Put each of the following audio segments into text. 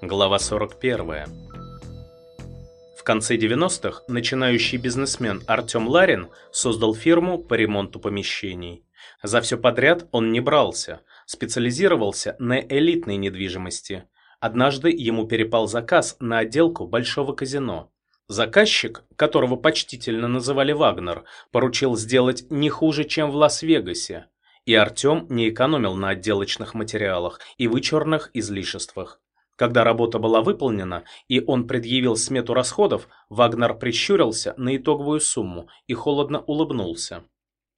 Глава 41. В конце 90-х начинающий бизнесмен Артем Ларин создал фирму по ремонту помещений. За все подряд он не брался, специализировался на элитной недвижимости. Однажды ему перепал заказ на отделку большого казино. Заказчик, которого почтительно называли Вагнер, поручил сделать не хуже, чем в Лас-Вегасе. И Артем не экономил на отделочных материалах и вычурных излишествах. Когда работа была выполнена и он предъявил смету расходов, Вагнер прищурился на итоговую сумму и холодно улыбнулся.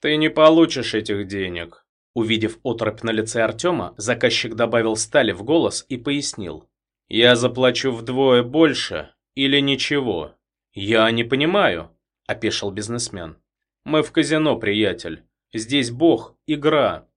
«Ты не получишь этих денег». Увидев оторопь на лице Артема, заказчик добавил стали в голос и пояснил. «Я заплачу вдвое больше или ничего». «Я не понимаю», – опешил бизнесмен. «Мы в казино, приятель. Здесь бог, игра».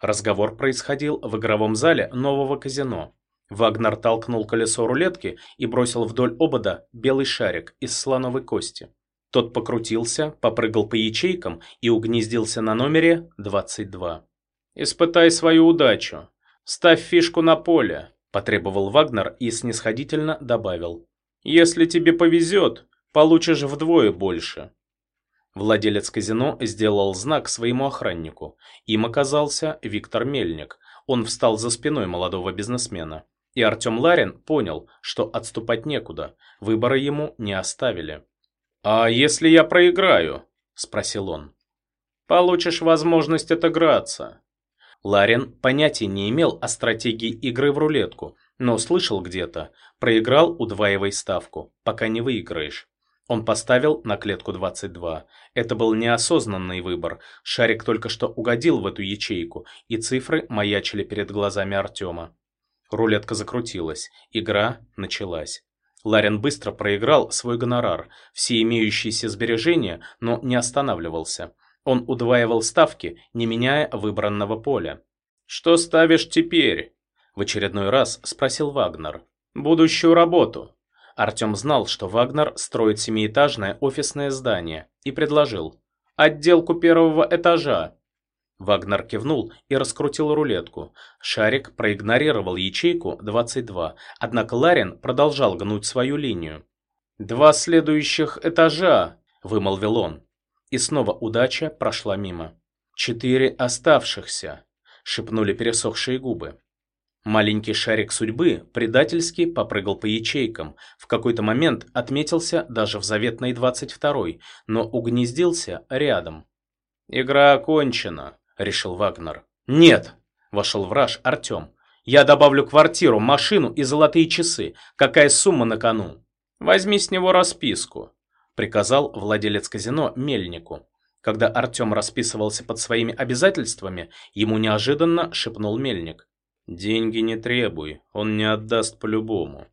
Разговор происходил в игровом зале нового казино. Вагнер толкнул колесо рулетки и бросил вдоль обода белый шарик из слоновой кости. Тот покрутился, попрыгал по ячейкам и угнездился на номере 22. «Испытай свою удачу. Ставь фишку на поле», – потребовал Вагнер и снисходительно добавил. «Если тебе повезет, получишь вдвое больше». Владелец казино сделал знак своему охраннику. Им оказался Виктор Мельник. Он встал за спиной молодого бизнесмена. И Артем Ларин понял, что отступать некуда, выбора ему не оставили. «А если я проиграю?» – спросил он. «Получишь возможность отыграться». Ларин понятия не имел о стратегии игры в рулетку, но слышал где-то «проиграл, удваивай ставку, пока не выиграешь». Он поставил на клетку 22. Это был неосознанный выбор. Шарик только что угодил в эту ячейку, и цифры маячили перед глазами Артема. Рулетка закрутилась. Игра началась. Ларин быстро проиграл свой гонорар, все имеющиеся сбережения, но не останавливался. Он удваивал ставки, не меняя выбранного поля. «Что ставишь теперь?» В очередной раз спросил Вагнер. «Будущую работу». Артем знал, что Вагнер строит семиэтажное офисное здание, и предложил. «Отделку первого этажа. Вагнер кивнул и раскрутил рулетку. Шарик проигнорировал ячейку 22, однако Ларин продолжал гнуть свою линию. «Два следующих этажа», – вымолвил он. И снова удача прошла мимо. «Четыре оставшихся», – шепнули пересохшие губы. Маленький шарик судьбы предательски попрыгал по ячейкам, в какой-то момент отметился даже в заветной 22-й, но угнездился рядом. «Игра окончена», – решил Вагнер. «Нет!» – вошел враж Артем. «Я добавлю квартиру, машину и золотые часы. Какая сумма на кону?» «Возьми с него расписку», – приказал владелец казино Мельнику. Когда Артем расписывался под своими обязательствами, ему неожиданно шепнул Мельник. «Деньги не требуй, он не отдаст по-любому».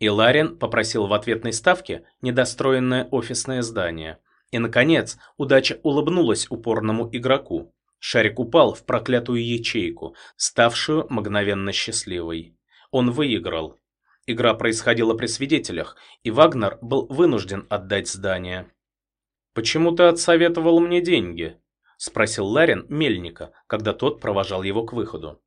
И Ларин попросил в ответной ставке недостроенное офисное здание. И, наконец, удача улыбнулась упорному игроку. Шарик упал в проклятую ячейку, ставшую мгновенно счастливой. Он выиграл. Игра происходила при свидетелях, и Вагнер был вынужден отдать здание. «Почему ты отсоветовал мне деньги?» – спросил Ларин Мельника, когда тот провожал его к выходу.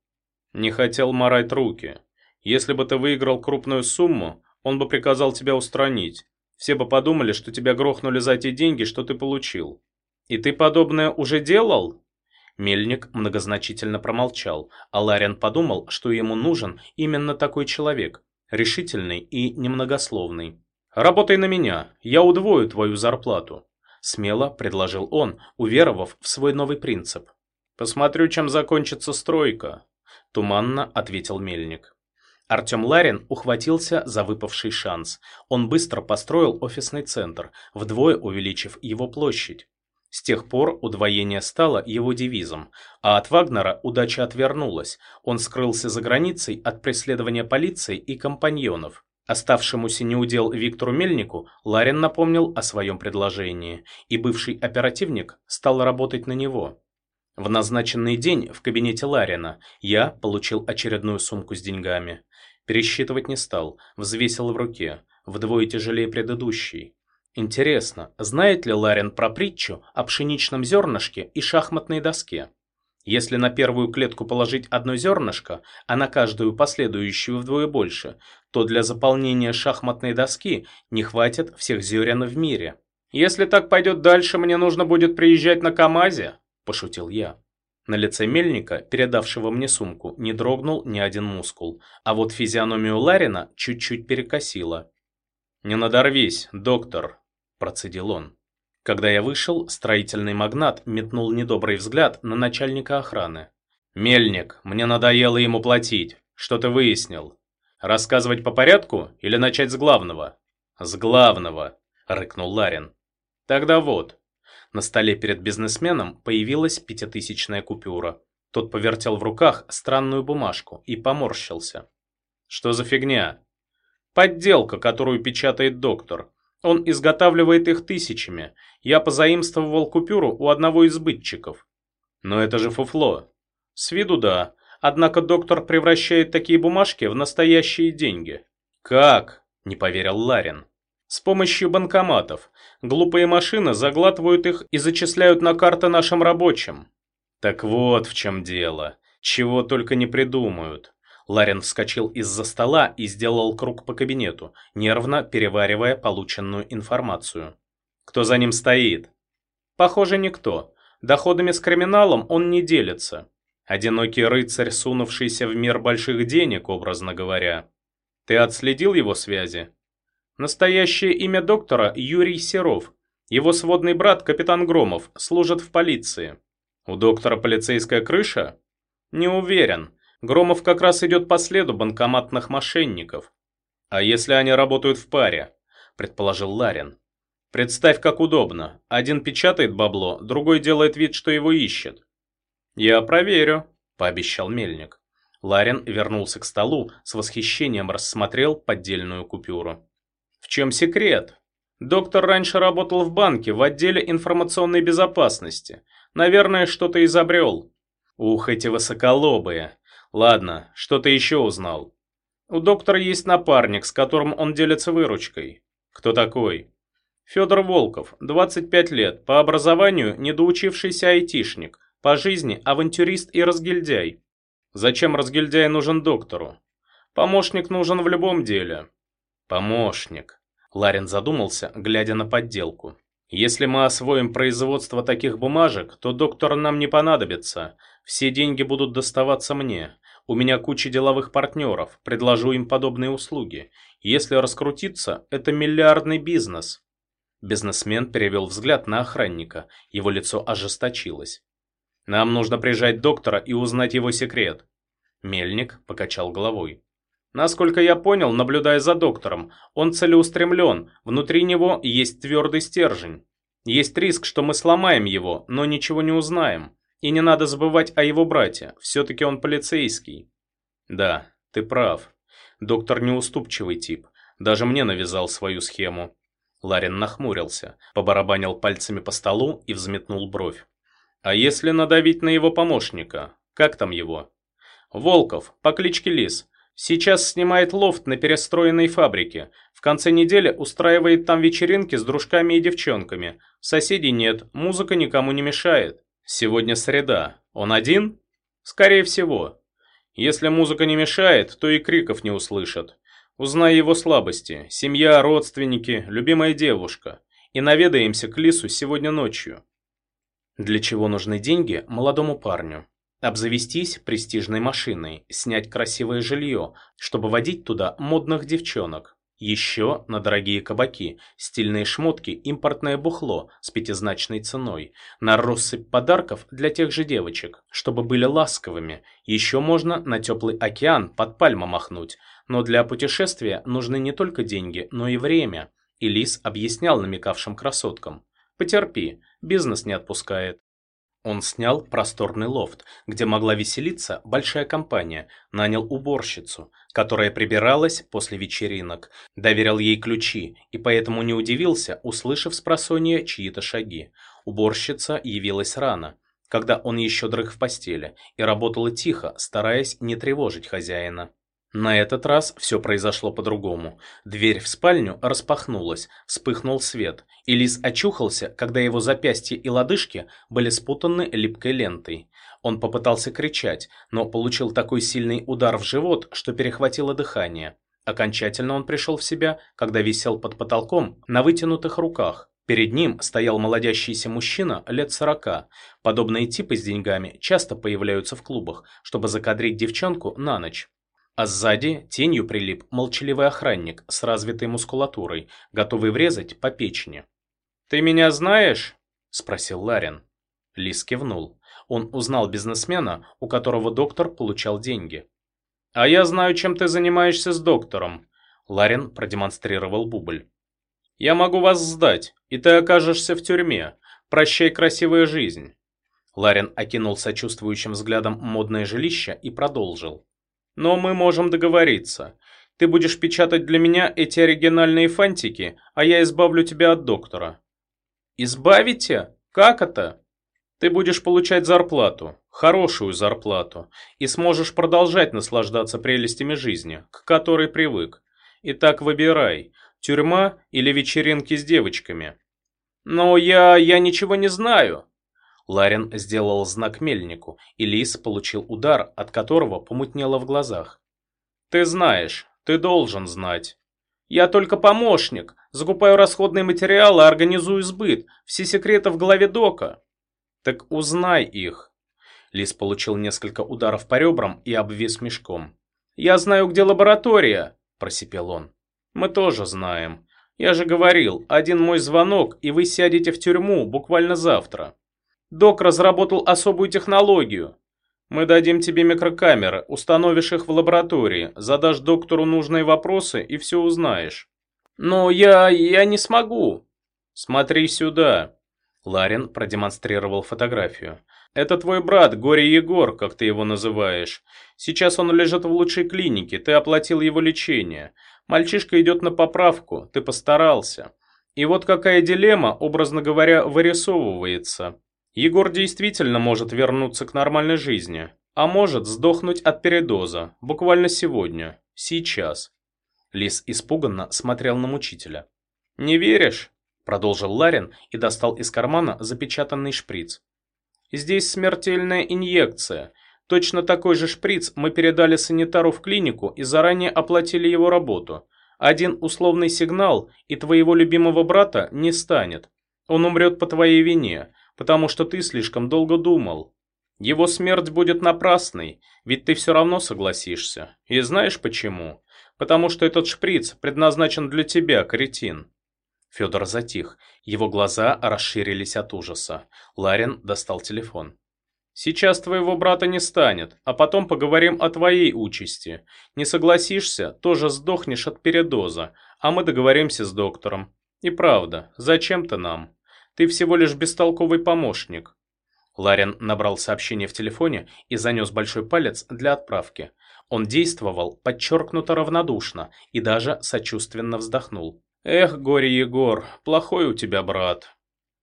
«Не хотел морать руки. Если бы ты выиграл крупную сумму, он бы приказал тебя устранить. Все бы подумали, что тебя грохнули за те деньги, что ты получил. И ты подобное уже делал?» Мельник многозначительно промолчал, а Ларин подумал, что ему нужен именно такой человек, решительный и немногословный. «Работай на меня, я удвою твою зарплату», – смело предложил он, уверовав в свой новый принцип. «Посмотрю, чем закончится стройка», – туманно ответил Мельник. Артем Ларин ухватился за выпавший шанс. Он быстро построил офисный центр, вдвое увеличив его площадь. С тех пор удвоение стало его девизом, а от Вагнера удача отвернулась, он скрылся за границей от преследования полиции и компаньонов. Оставшемуся неудел Виктору Мельнику Ларин напомнил о своем предложении, и бывший оперативник стал работать на него. В назначенный день в кабинете Ларина я получил очередную сумку с деньгами. Пересчитывать не стал, взвесил в руке, вдвое тяжелее предыдущей. Интересно, знает ли Ларин про притчу о пшеничном зернышке и шахматной доске? Если на первую клетку положить одно зернышко, а на каждую последующую вдвое больше, то для заполнения шахматной доски не хватит всех зерен в мире. «Если так пойдет дальше, мне нужно будет приезжать на КамАЗе», – пошутил я. На лице мельника, передавшего мне сумку, не дрогнул ни один мускул, а вот физиономию Ларина чуть-чуть перекосило. «Не надорвись, доктор», – процедил он. Когда я вышел, строительный магнат метнул недобрый взгляд на начальника охраны. «Мельник, мне надоело ему платить. Что ты выяснил? Рассказывать по порядку или начать с главного?» «С главного», — рыкнул Ларин. «Тогда вот». На столе перед бизнесменом появилась пятитысячная купюра. Тот повертел в руках странную бумажку и поморщился. «Что за фигня?» «Подделка, которую печатает доктор. Он изготавливает их тысячами. Я позаимствовал купюру у одного из бытчиков. Но это же фуфло. С виду да. Однако доктор превращает такие бумажки в настоящие деньги. Как? Не поверил Ларин. С помощью банкоматов. Глупые машины заглатывают их и зачисляют на карты нашим рабочим. Так вот в чем дело. Чего только не придумают. Ларин вскочил из-за стола и сделал круг по кабинету, нервно переваривая полученную информацию. Кто за ним стоит? Похоже, никто. Доходами с криминалом он не делится. Одинокий рыцарь, сунувшийся в мир больших денег, образно говоря. Ты отследил его связи? Настоящее имя доктора Юрий Серов. Его сводный брат, капитан Громов, служит в полиции. У доктора полицейская крыша? Не уверен. Громов как раз идет по следу банкоматных мошенников. А если они работают в паре? Предположил Ларин. Представь, как удобно. Один печатает бабло, другой делает вид, что его ищет. Я проверю, пообещал Мельник. Ларин вернулся к столу, с восхищением рассмотрел поддельную купюру. В чем секрет? Доктор раньше работал в банке в отделе информационной безопасности. Наверное, что-то изобрел. Ух, эти высоколобые. Ладно, что ты еще узнал? У доктора есть напарник, с которым он делится выручкой. Кто такой? Федор Волков, 25 лет, по образованию недоучившийся айтишник, по жизни авантюрист и разгильдяй. Зачем разгильдяй нужен доктору? Помощник нужен в любом деле. Помощник. Ларин задумался, глядя на подделку. Если мы освоим производство таких бумажек, то доктор нам не понадобится. Все деньги будут доставаться мне. У меня куча деловых партнеров, предложу им подобные услуги. Если раскрутиться, это миллиардный бизнес. Бизнесмен перевел взгляд на охранника, его лицо ожесточилось. Нам нужно прижать доктора и узнать его секрет. Мельник покачал головой. Насколько я понял, наблюдая за доктором, он целеустремлен, внутри него есть твердый стержень. Есть риск, что мы сломаем его, но ничего не узнаем. И не надо забывать о его брате, все-таки он полицейский. Да, ты прав. Доктор неуступчивый тип. Даже мне навязал свою схему. Ларин нахмурился, побарабанил пальцами по столу и взметнул бровь. А если надавить на его помощника? Как там его? Волков, по кличке Лис. Сейчас снимает лофт на перестроенной фабрике. В конце недели устраивает там вечеринки с дружками и девчонками. Соседей нет, музыка никому не мешает. Сегодня среда. Он один? Скорее всего. Если музыка не мешает, то и криков не услышат. Узнай его слабости. Семья, родственники, любимая девушка. И наведаемся к Лису сегодня ночью. Для чего нужны деньги молодому парню? Обзавестись престижной машиной, снять красивое жилье, чтобы водить туда модных девчонок. Еще на дорогие кабаки, стильные шмотки, импортное бухло с пятизначной ценой, на россыпь подарков для тех же девочек, чтобы были ласковыми. Еще можно на теплый океан под пальму махнуть, но для путешествия нужны не только деньги, но и время. И Лис объяснял намекавшим красоткам. «Потерпи, бизнес не отпускает». Он снял просторный лофт, где могла веселиться большая компания, нанял уборщицу, которая прибиралась после вечеринок, доверил ей ключи и поэтому не удивился, услышав с просонья чьи-то шаги. Уборщица явилась рано, когда он еще дрых в постели, и работала тихо, стараясь не тревожить хозяина. На этот раз все произошло по-другому. Дверь в спальню распахнулась, вспыхнул свет, и Лис очухался, когда его запястья и лодыжки были спутаны липкой лентой. Он попытался кричать, но получил такой сильный удар в живот, что перехватило дыхание. Окончательно он пришел в себя, когда висел под потолком на вытянутых руках. Перед ним стоял молодящийся мужчина лет сорока. Подобные типы с деньгами часто появляются в клубах, чтобы закадрить девчонку на ночь. А сзади тенью прилип молчаливый охранник с развитой мускулатурой, готовый врезать по печени. «Ты меня знаешь?» – спросил Ларин. Лис кивнул. Он узнал бизнесмена, у которого доктор получал деньги. «А я знаю, чем ты занимаешься с доктором», – Ларин продемонстрировал бубль. «Я могу вас сдать, и ты окажешься в тюрьме. Прощай, красивая жизнь». Ларин окинул сочувствующим взглядом модное жилище и продолжил. Но мы можем договориться. Ты будешь печатать для меня эти оригинальные фантики, а я избавлю тебя от доктора. Избавите? Как это? Ты будешь получать зарплату, хорошую зарплату, и сможешь продолжать наслаждаться прелестями жизни, к которой привык. Итак, выбирай, тюрьма или вечеринки с девочками. Но я... я ничего не знаю. Ларин сделал знак мельнику, и лис получил удар, от которого помутнело в глазах. «Ты знаешь, ты должен знать. Я только помощник, закупаю расходные материалы, организую сбыт, все секреты в голове Дока». «Так узнай их». Лис получил несколько ударов по ребрам и обвис мешком. «Я знаю, где лаборатория», – просипел он. «Мы тоже знаем. Я же говорил, один мой звонок, и вы сядете в тюрьму буквально завтра». Док разработал особую технологию. Мы дадим тебе микрокамеры, установишь их в лаборатории, задашь доктору нужные вопросы и все узнаешь. Но я... я не смогу. Смотри сюда. Ларин продемонстрировал фотографию. Это твой брат, Горе Егор, как ты его называешь. Сейчас он лежит в лучшей клинике, ты оплатил его лечение. Мальчишка идет на поправку, ты постарался. И вот какая дилемма, образно говоря, вырисовывается. Егор действительно может вернуться к нормальной жизни, а может сдохнуть от передоза, буквально сегодня, сейчас. Лис испуганно смотрел на мучителя. «Не веришь?» – продолжил Ларин и достал из кармана запечатанный шприц. «Здесь смертельная инъекция. Точно такой же шприц мы передали санитару в клинику и заранее оплатили его работу. Один условный сигнал, и твоего любимого брата не станет. Он умрет по твоей вине, потому что ты слишком долго думал. Его смерть будет напрасной, ведь ты все равно согласишься. И знаешь почему? Потому что этот шприц предназначен для тебя, кретин. Федор затих. Его глаза расширились от ужаса. Ларин достал телефон. «Сейчас твоего брата не станет, а потом поговорим о твоей участи. Не согласишься, тоже сдохнешь от передоза, а мы договоримся с доктором. И правда, зачем ты нам?» Ты всего лишь бестолковый помощник». Ларин набрал сообщение в телефоне и занес большой палец для отправки. Он действовал подчеркнуто равнодушно и даже сочувственно вздохнул. «Эх, горе Егор, плохой у тебя брат».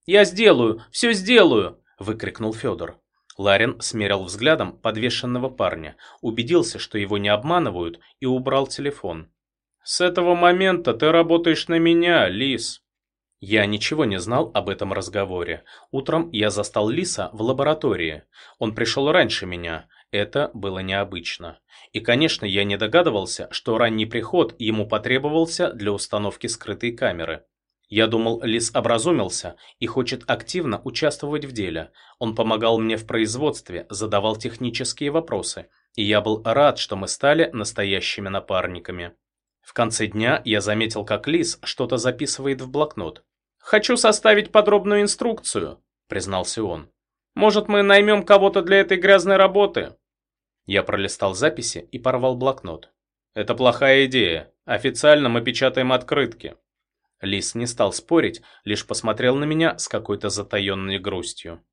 «Я сделаю, все сделаю!» – выкрикнул Федор. Ларин смерил взглядом подвешенного парня, убедился, что его не обманывают, и убрал телефон. «С этого момента ты работаешь на меня, Лис», я ничего не знал об этом разговоре. Утром я застал Лиса в лаборатории. Он пришел раньше меня. Это было необычно. И, конечно, я не догадывался, что ранний приход ему потребовался для установки скрытой камеры. Я думал, Лис образумился и хочет активно участвовать в деле. Он помогал мне в производстве, задавал технические вопросы. И я был рад, что мы стали настоящими напарниками. В конце дня я заметил, как Лис что-то записывает в блокнот. «Хочу составить подробную инструкцию», — признался он. «Может, мы наймем кого-то для этой грязной работы?» Я пролистал записи и порвал блокнот. «Это плохая идея. Официально мы печатаем открытки». Лис не стал спорить, лишь посмотрел на меня с какой-то затаенной грустью.